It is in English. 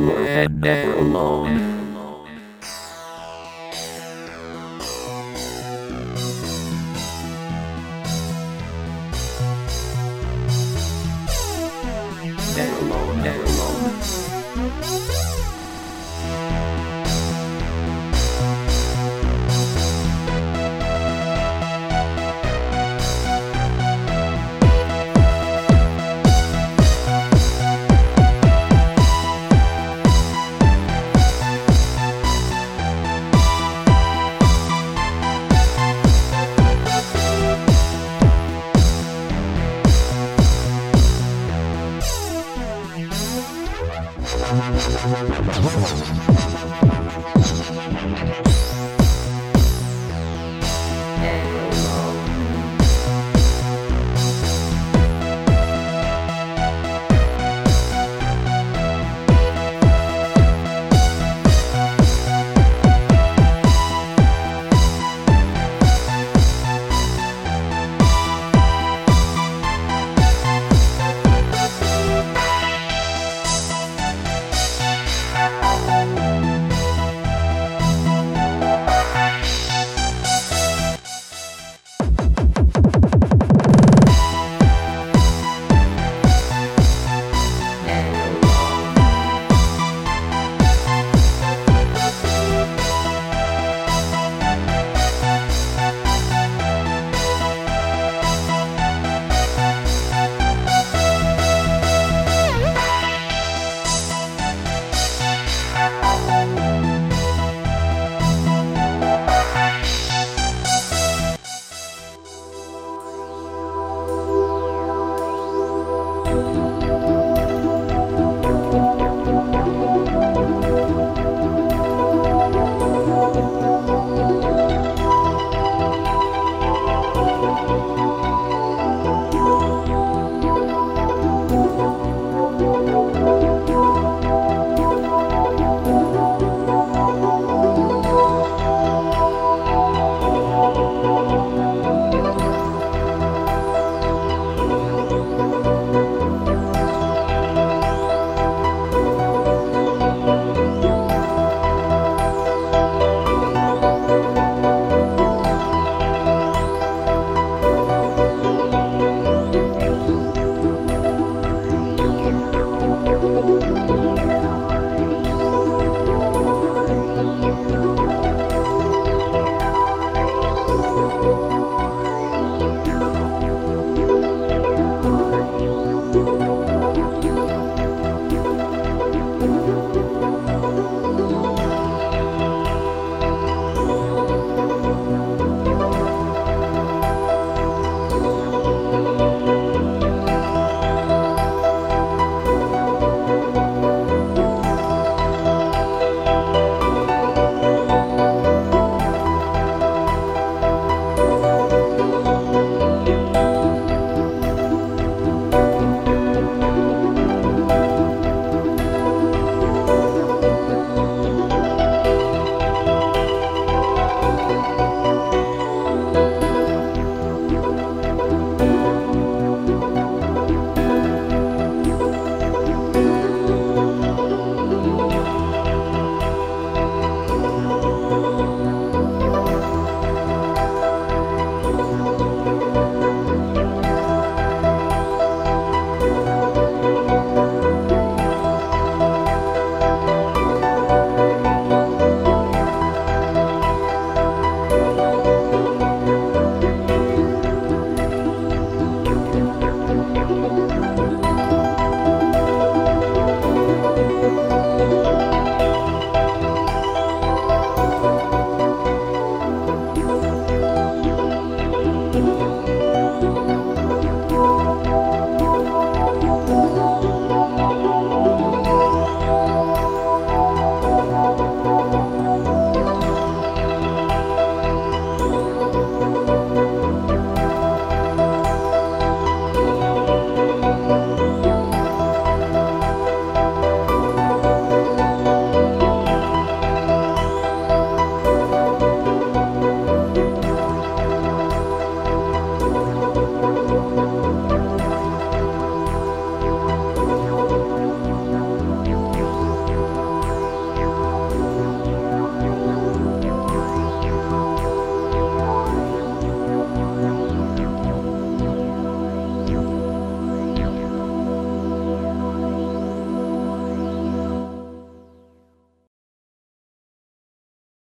summer and never alone. Never alone, never alone. you